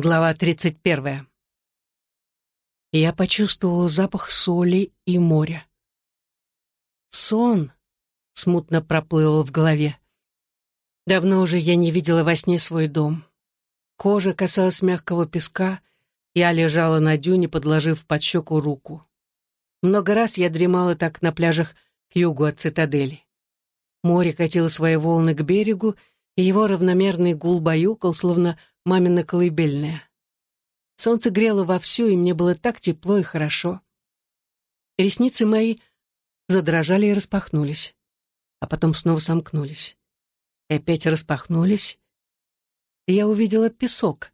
Глава 31. Я почувствовала запах соли и моря. Сон смутно проплыл в голове. Давно уже я не видела во сне свой дом. Кожа касалась мягкого песка, я лежала на дюне, подложив под щеку руку. Много раз я дремала так на пляжах к югу от цитадели. Море катило свои волны к берегу, и его равномерный гул баюкал, словно мамина колыбельная. Солнце грело вовсю, и мне было так тепло и хорошо. Ресницы мои задрожали и распахнулись, а потом снова сомкнулись. И опять распахнулись, и я увидела песок,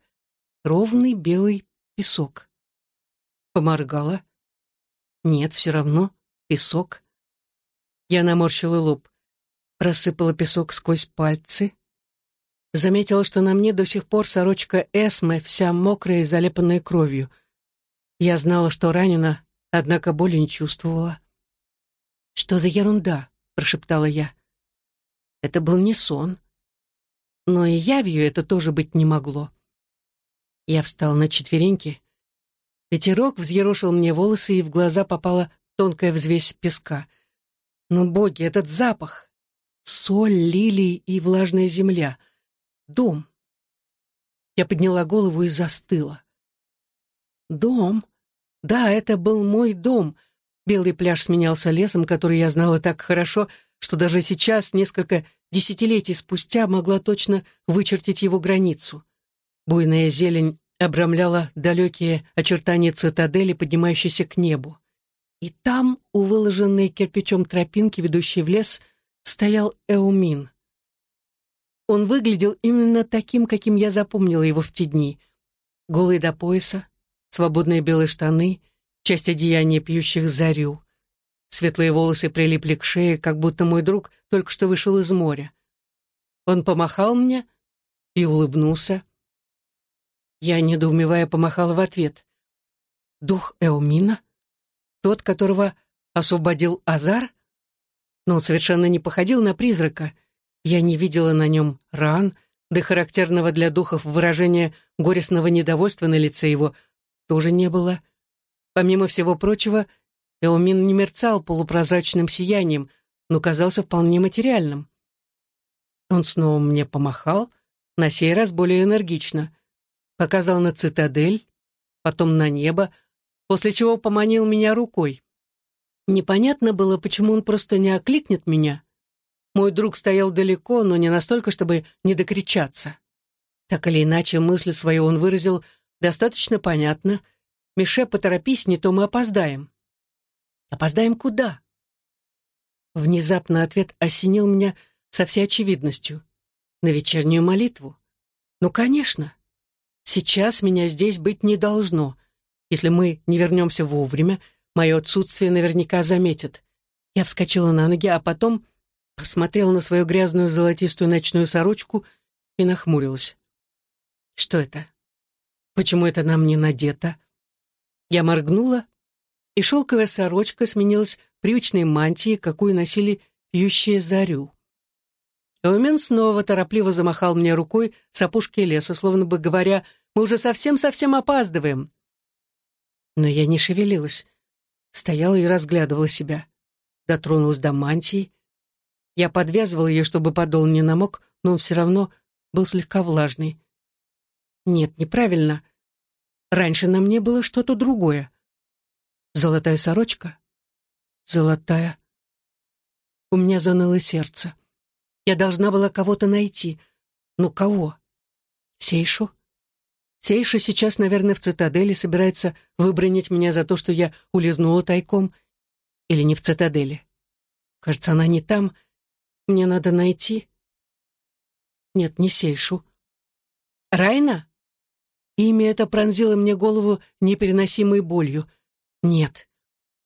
ровный белый песок. Поморгала. Нет, все равно песок. Я наморщила лоб, просыпала песок сквозь пальцы, Заметила, что на мне до сих пор сорочка Эсмы, вся мокрая и залепанная кровью. Я знала, что ранена, однако боли не чувствовала. «Что за ерунда?» — прошептала я. Это был не сон. Но и явью это тоже быть не могло. Я встал на четвереньки. Ветерок взъерошил мне волосы, и в глаза попала тонкая взвесь песка. Но, боги, этот запах! Соль, лилии и влажная земля — Дом. Я подняла голову и застыла. Дом? Да, это был мой дом. Белый пляж сменялся лесом, который я знала так хорошо, что даже сейчас, несколько десятилетий спустя, могла точно вычертить его границу. Буйная зелень обрамляла далекие очертания цитадели, поднимающейся к небу. И там, у выложенной кирпичом тропинки, ведущей в лес, стоял Эумин. Он выглядел именно таким, каким я запомнила его в те дни. Голый до пояса, свободные белые штаны, часть одеяния пьющих зарю. Светлые волосы прилипли к шее, как будто мой друг только что вышел из моря. Он помахал мне и улыбнулся. Я, недоумевая, помахала в ответ. Дух Эумина? Тот, которого освободил Азар? Но он совершенно не походил на призрака — я не видела на нем ран, да характерного для духов выражения горестного недовольства на лице его тоже не было. Помимо всего прочего, Эомин не мерцал полупрозрачным сиянием, но казался вполне материальным. Он снова мне помахал, на сей раз более энергично. Показал на цитадель, потом на небо, после чего поманил меня рукой. Непонятно было, почему он просто не окликнет меня, мой друг стоял далеко, но не настолько, чтобы не докричаться. Так или иначе, мысль свою он выразил достаточно понятно. «Мише, поторопись, не то мы опоздаем». «Опоздаем куда?» Внезапно ответ осенил меня со всей очевидностью. На вечернюю молитву. «Ну, конечно. Сейчас меня здесь быть не должно. Если мы не вернемся вовремя, мое отсутствие наверняка заметят». Я вскочила на ноги, а потом посмотрела на свою грязную золотистую ночную сорочку и нахмурилась. Что это? Почему это нам не надето? Я моргнула, и шелковая сорочка сменилась привычной мантией, какую носили пьющие зарю. Эумен снова торопливо замахал мне рукой с опушки леса, словно бы говоря, мы уже совсем-совсем опаздываем. Но я не шевелилась, стояла и разглядывала себя. Дотронулась до мантии, я подвязывал ее, чтобы подол не намок, но он все равно был слегка влажный. Нет, неправильно. Раньше на мне было что-то другое. Золотая сорочка? Золотая. У меня заныло сердце. Я должна была кого-то найти. Ну, кого? Сейшу? Сейша сейчас, наверное, в цитадели собирается выбронить меня за то, что я улизнула тайком. Или не в цитадели. Кажется, она не там, мне надо найти... Нет, не Сейшу. Райна? Имя это пронзило мне голову непереносимой болью. Нет.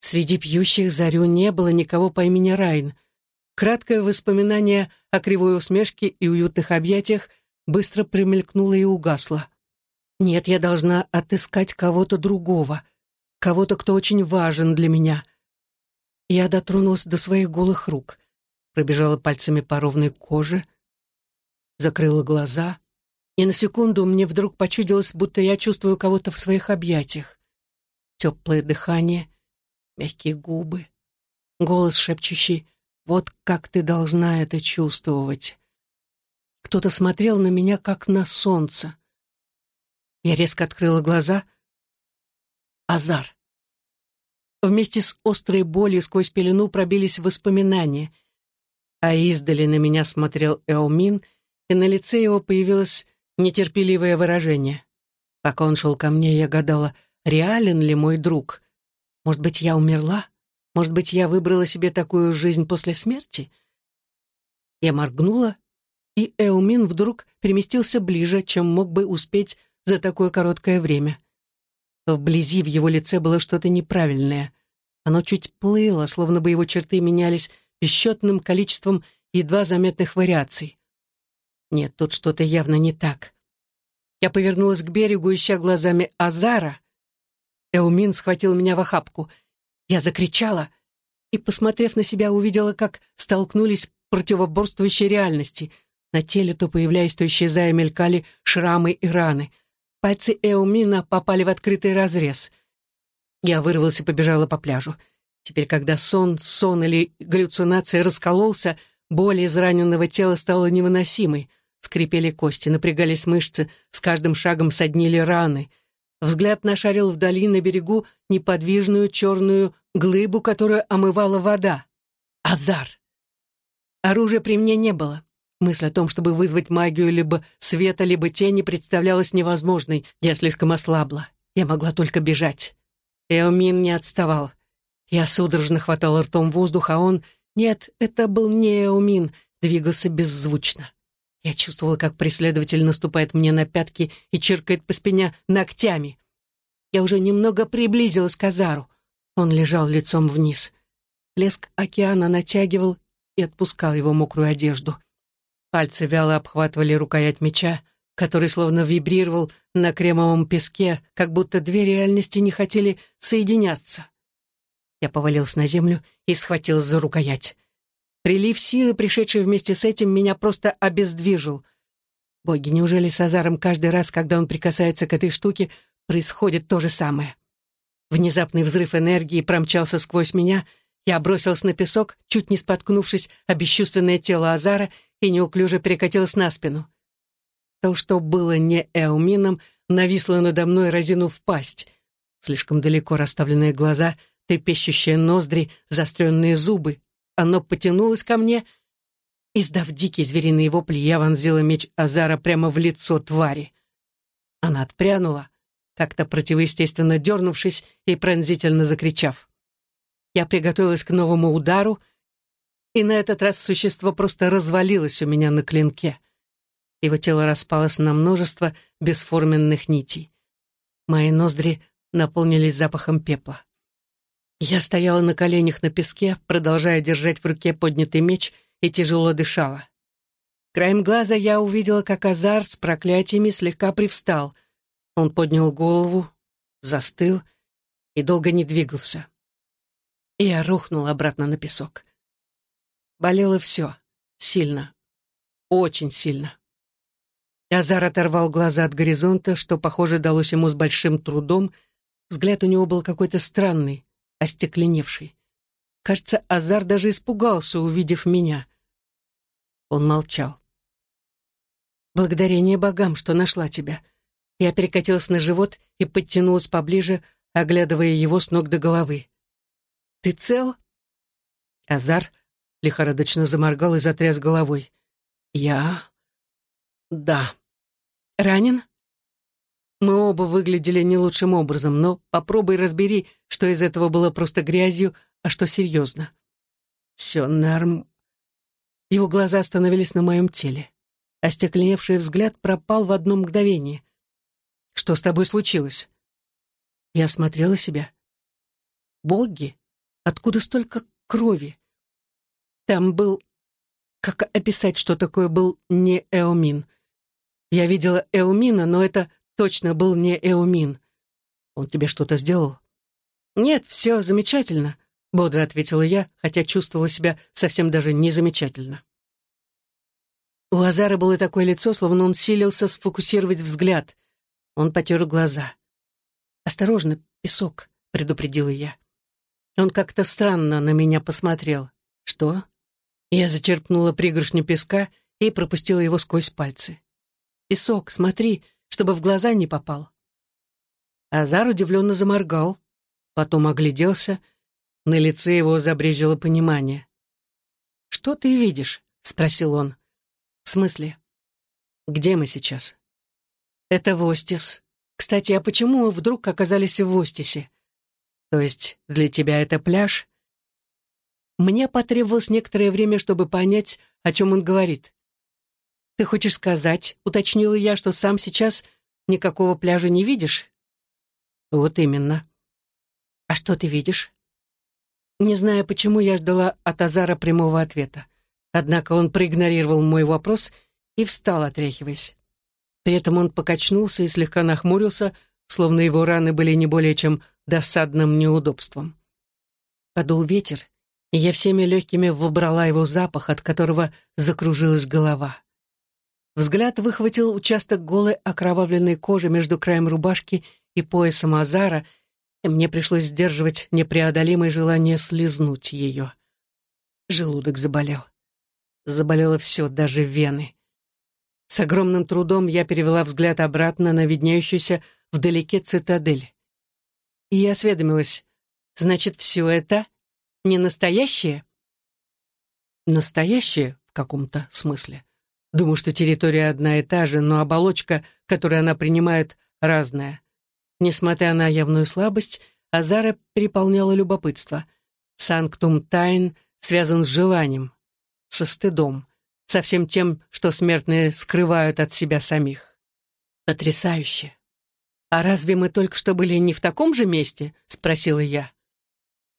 Среди пьющих зарю не было никого по имени Райн. Краткое воспоминание о кривой усмешке и уютных объятиях быстро примелькнуло и угасло. Нет, я должна отыскать кого-то другого, кого-то, кто очень важен для меня. Я дотронулась до своих голых рук пробежала пальцами по ровной коже, закрыла глаза, И на секунду мне вдруг почудилось, будто я чувствую кого-то в своих объятиях. Теплое дыхание, мягкие губы, голос шепчущий «Вот как ты должна это чувствовать». Кто-то смотрел на меня, как на солнце. Я резко открыла глаза. Азар. Вместе с острой болью сквозь пелену пробились воспоминания. А издали на меня смотрел Эомин, и на лице его появилось нетерпеливое выражение. Пока он шел ко мне, я гадала, реален ли мой друг. Может быть, я умерла? Может быть, я выбрала себе такую жизнь после смерти? Я моргнула, и Эумин вдруг переместился ближе, чем мог бы успеть за такое короткое время. Вблизи в его лице было что-то неправильное. Оно чуть плыло, словно бы его черты менялись бесчетным количеством едва заметных вариаций. Нет, тут что-то явно не так. Я повернулась к берегу, ища глазами Азара. Эумин схватил меня в охапку. Я закричала и, посмотрев на себя, увидела, как столкнулись противоборствующие реальности. На теле то появляясь, то исчезая мелькали шрамы и раны — Пальцы Эумина попали в открытый разрез. Я вырвался и побежала по пляжу. Теперь, когда сон, сон или галлюцинация раскололся, боль из раненого тела стала невыносимой. Скрипели кости, напрягались мышцы, с каждым шагом соднили раны. Взгляд нашарил вдали на берегу неподвижную черную глыбу, которую омывала вода. Азар! Оружия при мне не было. Мысль о том, чтобы вызвать магию либо света, либо тени, представлялась невозможной. Я слишком ослабла. Я могла только бежать. Эомин не отставал. Я судорожно хватала ртом воздух, а он... Нет, это был не Эомин, двигался беззвучно. Я чувствовала, как преследователь наступает мне на пятки и чиркает по спине ногтями. Я уже немного приблизилась к Азару. Он лежал лицом вниз. Плеск океана натягивал и отпускал его мокрую одежду. Пальцы вяло обхватывали рукоять меча, который словно вибрировал на кремовом песке, как будто две реальности не хотели соединяться. Я повалился на землю и схватил за рукоять. Прилив силы, пришедший вместе с этим, меня просто обездвижил. Боги, неужели с Азаром каждый раз, когда он прикасается к этой штуке, происходит то же самое? Внезапный взрыв энергии промчался сквозь меня, я бросился на песок, чуть не споткнувшись о бесчувственное тело Азара и неуклюже перекатилась на спину. То, что было не Эумином, нависло надо мной, разинув пасть. Слишком далеко расставленные глаза, трепещущие ноздри, заостренные зубы. Оно потянулось ко мне. Издав дикий звериный вопли, я вонзила меч Азара прямо в лицо твари. Она отпрянула, как-то противоестественно дернувшись и пронзительно закричав. Я приготовилась к новому удару, и на этот раз существо просто развалилось у меня на клинке. Его тело распалось на множество бесформенных нитей. Мои ноздри наполнились запахом пепла. Я стояла на коленях на песке, продолжая держать в руке поднятый меч, и тяжело дышала. Краем глаза я увидела, как Азар с проклятиями слегка привстал. Он поднял голову, застыл и долго не двигался. И я рухнула обратно на песок. Болело все. Сильно. Очень сильно. Азар оторвал глаза от горизонта, что, похоже, далось ему с большим трудом. Взгляд у него был какой-то странный, остекленевший. Кажется, Азар даже испугался, увидев меня. Он молчал. «Благодарение богам, что нашла тебя». Я перекатилась на живот и подтянулась поближе, оглядывая его с ног до головы. «Ты цел?» Азар лихорадочно заморгал и затряс головой. «Я... да. Ранен?» Мы оба выглядели не лучшим образом, но попробуй разбери, что из этого было просто грязью, а что серьезно. Все норм... Его глаза остановились на моем теле. Остекленевший взгляд пропал в одно мгновение. «Что с тобой случилось?» Я осмотрела себя. «Боги! Откуда столько крови? Там был... Как описать, что такое был не Эомин? Я видела Эомина, но это точно был не Эомин. Он тебе что-то сделал? Нет, все замечательно, бодро ответила я, хотя чувствовала себя совсем даже не замечательно. У Азара было такое лицо, словно он силился сфокусировать взгляд. Он потер глаза. «Осторожно, песок», — предупредила я. Он как-то странно на меня посмотрел. «Что?» Я зачерпнула пригоршню песка и пропустила его сквозь пальцы. «Песок, смотри, чтобы в глаза не попал». Азар удивленно заморгал, потом огляделся. На лице его забрежило понимание. «Что ты видишь?» — спросил он. «В смысле?» «Где мы сейчас?» «Это Востис. Кстати, а почему мы вдруг оказались в Востисе? То есть для тебя это пляж?» Мне потребовалось некоторое время, чтобы понять, о чем он говорит. «Ты хочешь сказать, — уточнила я, — что сам сейчас никакого пляжа не видишь?» «Вот именно». «А что ты видишь?» Не зная, почему я ждала от Азара прямого ответа. Однако он проигнорировал мой вопрос и встал, отряхиваясь. При этом он покачнулся и слегка нахмурился, словно его раны были не более чем досадным неудобством. Подул ветер, и я всеми легкими выбрала его запах, от которого закружилась голова. Взгляд выхватил участок голой окровавленной кожи между краем рубашки и поясом Азара, и мне пришлось сдерживать непреодолимое желание слезнуть ее. Желудок заболел. Заболело все, даже вены. С огромным трудом я перевела взгляд обратно на виднеющуюся вдалеке цитадель. И я осведомилась, значит, все это не настоящее? Настоящее в каком-то смысле. Думаю, что территория одна и та же, но оболочка, которую она принимает, разная. Несмотря на явную слабость, Азара переполняла любопытство. Санктум Тайн связан с желанием, со стыдом, со всем тем, что смертные скрывают от себя самих. Потрясающе. «А разве мы только что были не в таком же месте?» — спросила я.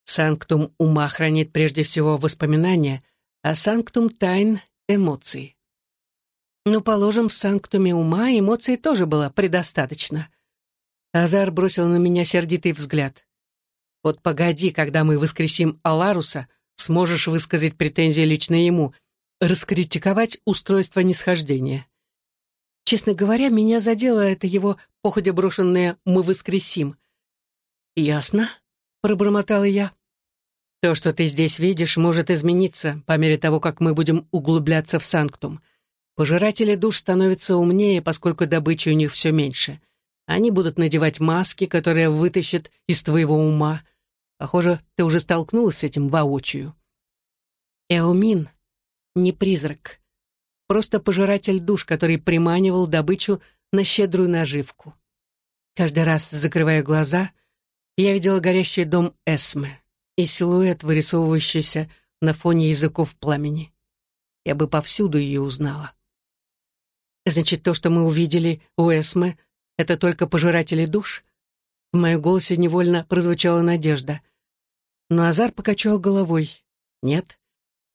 Санктум ума хранит прежде всего воспоминания, а санктум тайн — эмоции. Ну, положим, в санктуме ума эмоций тоже было предостаточно. Азар бросил на меня сердитый взгляд. «Вот погоди, когда мы воскресим Аларуса, сможешь высказать претензии лично ему, раскритиковать устройство нисхождения». Честно говоря, меня задело это его походя брошенное «мы воскресим». «Ясно», — пробормотала я. «То, что ты здесь видишь, может измениться по мере того, как мы будем углубляться в Санктум. Пожиратели душ становятся умнее, поскольку добычи у них все меньше. Они будут надевать маски, которые вытащат из твоего ума. Похоже, ты уже столкнулась с этим воочию. Эомин — не призрак. Просто пожиратель душ, который приманивал добычу на щедрую наживку. Каждый раз, закрывая глаза, я видела горящий дом Эсме и силуэт, вырисовывающийся на фоне языков пламени. Я бы повсюду ее узнала. Значит, то, что мы увидели у Эсме — это только пожиратели душ? В моем голосе невольно прозвучала надежда. Но Азар покачал головой. Нет,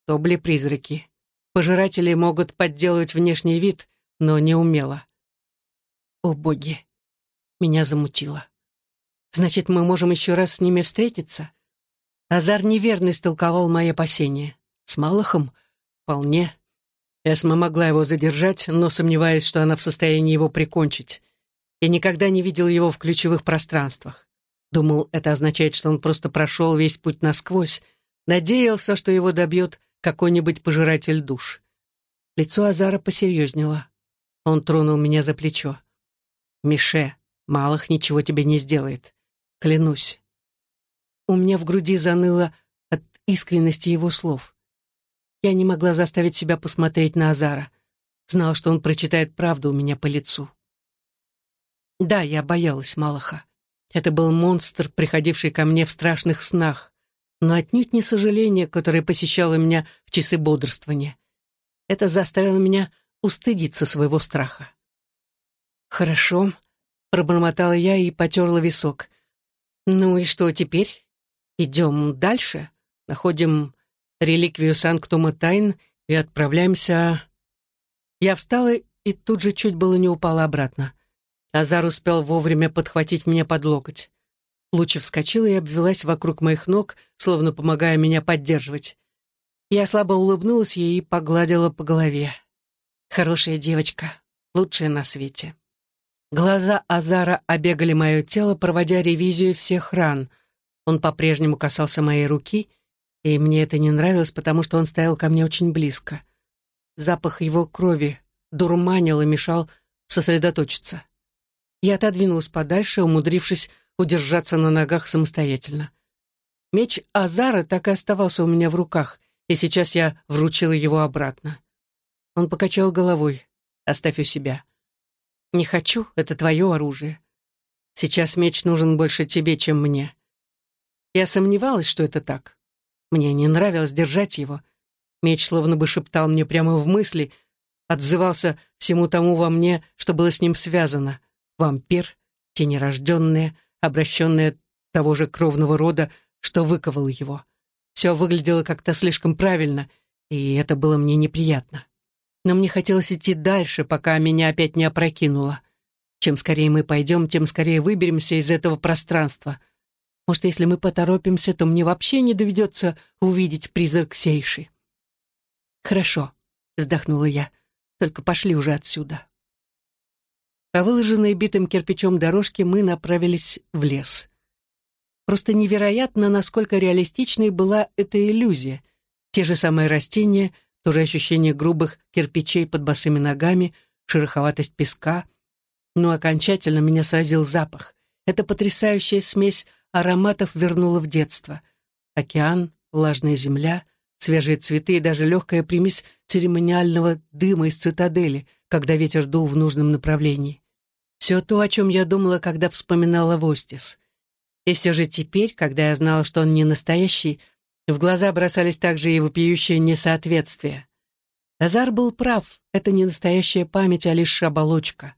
то были призраки. Пожиратели могут подделывать внешний вид, но не умело. О боги! Меня замутило. Значит, мы можем еще раз с ними встретиться? Азар неверно истолковал мои опасения. С Малахом? Вполне. Эсма могла его задержать, но сомневаюсь, что она в состоянии его прикончить. Я никогда не видел его в ключевых пространствах. Думал, это означает, что он просто прошел весь путь насквозь, надеялся, что его добьет какой-нибудь пожиратель душ. Лицо Азара посерьезнело. Он тронул меня за плечо. «Мише, Малых ничего тебе не сделает. Клянусь». У меня в груди заныло от искренности его слов. Я не могла заставить себя посмотреть на Азара. Знала, что он прочитает правду у меня по лицу. Да, я боялась Малаха. Это был монстр, приходивший ко мне в страшных снах, но отнюдь не сожаление, которое посещало меня в часы бодрствования. Это заставило меня устыдиться своего страха. «Хорошо», — пробормотала я и потерла висок. «Ну и что теперь? Идем дальше, находим реликвию Санктума Тайн и отправляемся...» Я встала и тут же чуть было не упала обратно. Азар успел вовремя подхватить меня под локоть. Луча вскочила и обвелась вокруг моих ног, словно помогая меня поддерживать. Я слабо улыбнулась ей и погладила по голове. Хорошая девочка, лучшая на свете. Глаза Азара обегали мое тело, проводя ревизию всех ран. Он по-прежнему касался моей руки, и мне это не нравилось, потому что он стоял ко мне очень близко. Запах его крови дурманил и мешал сосредоточиться. Я отодвинулась подальше, умудрившись удержаться на ногах самостоятельно. Меч Азара так и оставался у меня в руках, и сейчас я вручила его обратно. Он покачал головой. «Оставь у себя». «Не хочу, это твое оружие. Сейчас меч нужен больше тебе, чем мне». Я сомневалась, что это так. Мне не нравилось держать его. Меч словно бы шептал мне прямо в мысли, отзывался всему тому во мне, что было с ним связано. Вампир, тенерожденная, обращенная того же кровного рода, что выковал его. Все выглядело как-то слишком правильно, и это было мне неприятно. Но мне хотелось идти дальше, пока меня опять не опрокинуло. Чем скорее мы пойдем, тем скорее выберемся из этого пространства. Может, если мы поторопимся, то мне вообще не доведется увидеть призрак Сейши. «Хорошо», — вздохнула я, — «только пошли уже отсюда». По выложенной битым кирпичом дорожке мы направились в лес. Просто невероятно, насколько реалистичной была эта иллюзия. Те же самые растения, то же ощущение грубых кирпичей под босыми ногами, шероховатость песка. Но окончательно меня сразил запах. Эта потрясающая смесь ароматов вернула в детство. Океан, влажная земля, свежие цветы и даже легкая примесь церемониального дыма из цитадели, когда ветер дул в нужном направлении. Все то, о чем я думала, когда вспоминала Востис. И все же теперь, когда я знала, что он не настоящий, в глаза бросались также и вопиющее несоответствие. Азар был прав, это не настоящая память, а лишь оболочка.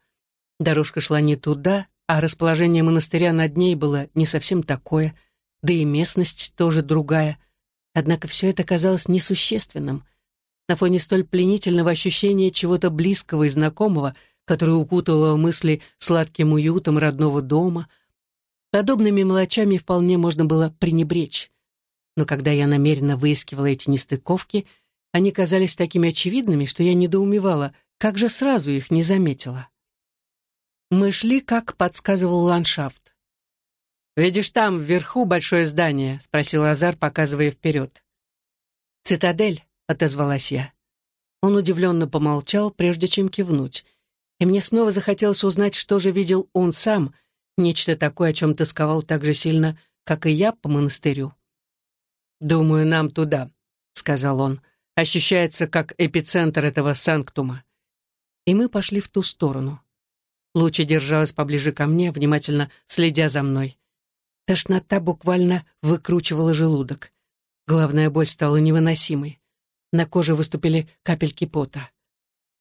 Дорожка шла не туда, а расположение монастыря над ней было не совсем такое, да и местность тоже другая. Однако все это казалось несущественным. На фоне столь пленительного ощущения чего-то близкого и знакомого, которое укутывало мысли сладким уютом родного дома — Подобными мелочами вполне можно было пренебречь. Но когда я намеренно выискивала эти нестыковки, они казались такими очевидными, что я недоумевала, как же сразу их не заметила. Мы шли, как подсказывал ландшафт. «Видишь, там, вверху, большое здание?» — спросил Азар, показывая вперед. «Цитадель», — отозвалась я. Он удивленно помолчал, прежде чем кивнуть. И мне снова захотелось узнать, что же видел он сам — Нечто такое, о чем тосковал так же сильно, как и я по монастырю. «Думаю, нам туда», — сказал он. «Ощущается, как эпицентр этого санктума». И мы пошли в ту сторону. Луча держалась поближе ко мне, внимательно следя за мной. Тошнота буквально выкручивала желудок. Главная боль стала невыносимой. На коже выступили капельки пота.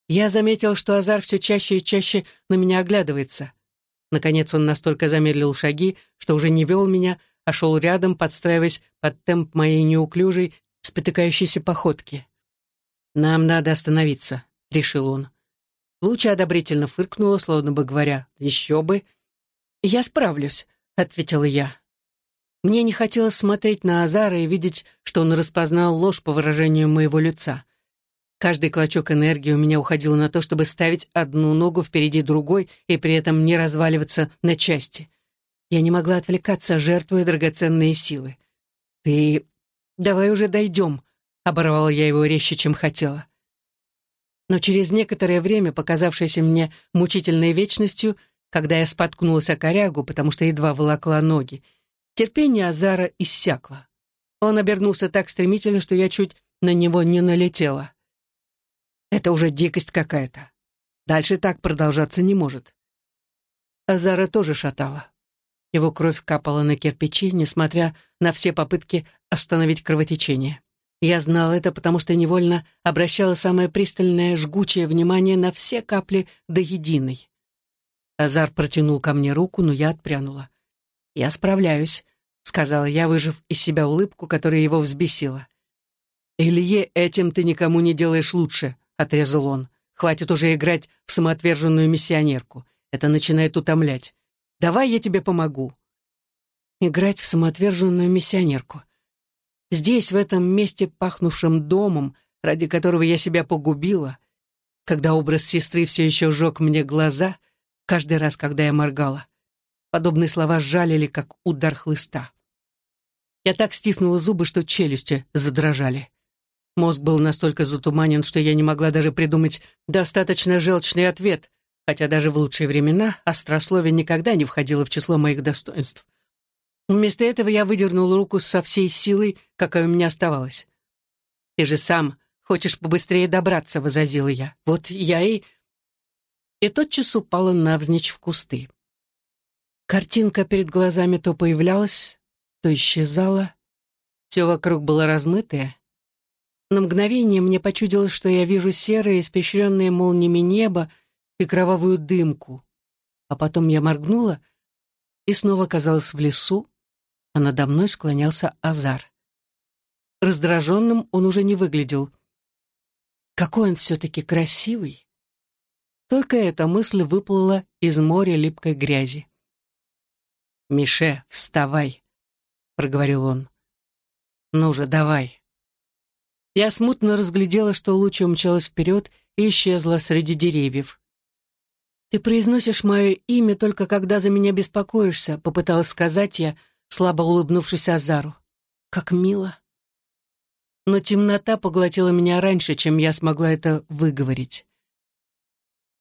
Я заметил, что Азар все чаще и чаще на меня оглядывается. Наконец он настолько замедлил шаги, что уже не вел меня, а шел рядом, подстраиваясь под темп моей неуклюжей, спотыкающейся походки. «Нам надо остановиться», — решил он. Луча одобрительно фыркнула, словно бы говоря, «Еще бы». «Я справлюсь», — ответила я. Мне не хотелось смотреть на Азара и видеть, что он распознал ложь по выражению моего лица. Каждый клочок энергии у меня уходил на то, чтобы ставить одну ногу впереди другой и при этом не разваливаться на части. Я не могла отвлекаться, жертвуя драгоценные силы. «Ты... давай уже дойдем», — оборвала я его резче, чем хотела. Но через некоторое время, показавшееся мне мучительной вечностью, когда я споткнулась о корягу, потому что едва волокла ноги, терпение Азара иссякло. Он обернулся так стремительно, что я чуть на него не налетела. Это уже дикость какая-то. Дальше так продолжаться не может. Азара тоже шатала. Его кровь капала на кирпичи, несмотря на все попытки остановить кровотечение. Я знал это, потому что невольно обращала самое пристальное жгучее внимание на все капли до единой. Азар протянул ко мне руку, но я отпрянула. «Я справляюсь», — сказала я, выжив из себя улыбку, которая его взбесила. «Илье, этим ты никому не делаешь лучше», — отрезал он. «Хватит уже играть в самоотверженную миссионерку. Это начинает утомлять. Давай я тебе помогу». Играть в самоотверженную миссионерку. Здесь, в этом месте, пахнувшем домом, ради которого я себя погубила, когда образ сестры все еще жег мне глаза, каждый раз, когда я моргала. Подобные слова жалили, как удар хлыста. Я так стиснула зубы, что челюсти задрожали. Мозг был настолько затуманен, что я не могла даже придумать достаточно желчный ответ, хотя даже в лучшие времена острословие никогда не входило в число моих достоинств. Вместо этого я выдернула руку со всей силой, какая у меня оставалась. «Ты же сам хочешь побыстрее добраться», — возразила я. «Вот я и...» И тотчас упала навзничь в кусты. Картинка перед глазами то появлялась, то исчезала. Все вокруг было размытое. На мгновение мне почудилось, что я вижу серое, испещренное молниями небо и кровавую дымку. А потом я моргнула и снова оказалась в лесу, а надо мной склонялся Азар. Раздраженным он уже не выглядел. Какой он все-таки красивый! Только эта мысль выплыла из моря липкой грязи. «Мише, вставай!» — проговорил он. «Ну же, давай!» Я смутно разглядела, что луч умчалась вперед и исчезла среди деревьев. «Ты произносишь мое имя только когда за меня беспокоишься», — попыталась сказать я, слабо улыбнувшись Азару. «Как мило!» Но темнота поглотила меня раньше, чем я смогла это выговорить.